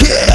yeah.